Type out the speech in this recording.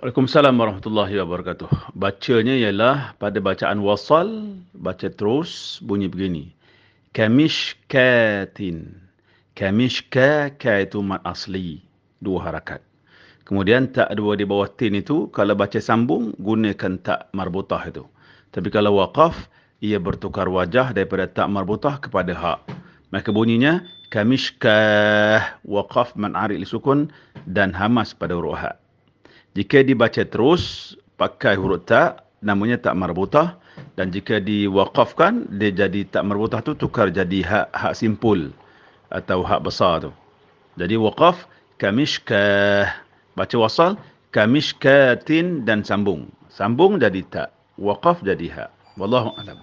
Waalaikumsalam warahmatullahi wabarakatuh. Bacanya ialah pada bacaan wasal, baca terus bunyi begini. Kamishkatin. Kamishka, ka itu mat asli. Dua harakat. Kemudian tak dua di bawah tin itu, kalau baca sambung, gunakan tak marbutah itu. Tapi kalau waqaf, ia bertukar wajah daripada tak marbutah kepada hak. Maka bunyinya, kamishkah, waqaf man ari sukun dan hamas pada huruf hak. Jika dibaca terus pakai huruf tak, namanya tak marbutah. Dan jika diwakafkan, dia jadi tak marbutah tu tukar jadi hak hak simpul atau hak besar tu. Jadi wakaf kamishkah. Baca wasal kamishkatin dan sambung. Sambung jadi tak. Wakaf jadi hak. Wallahu a'lam.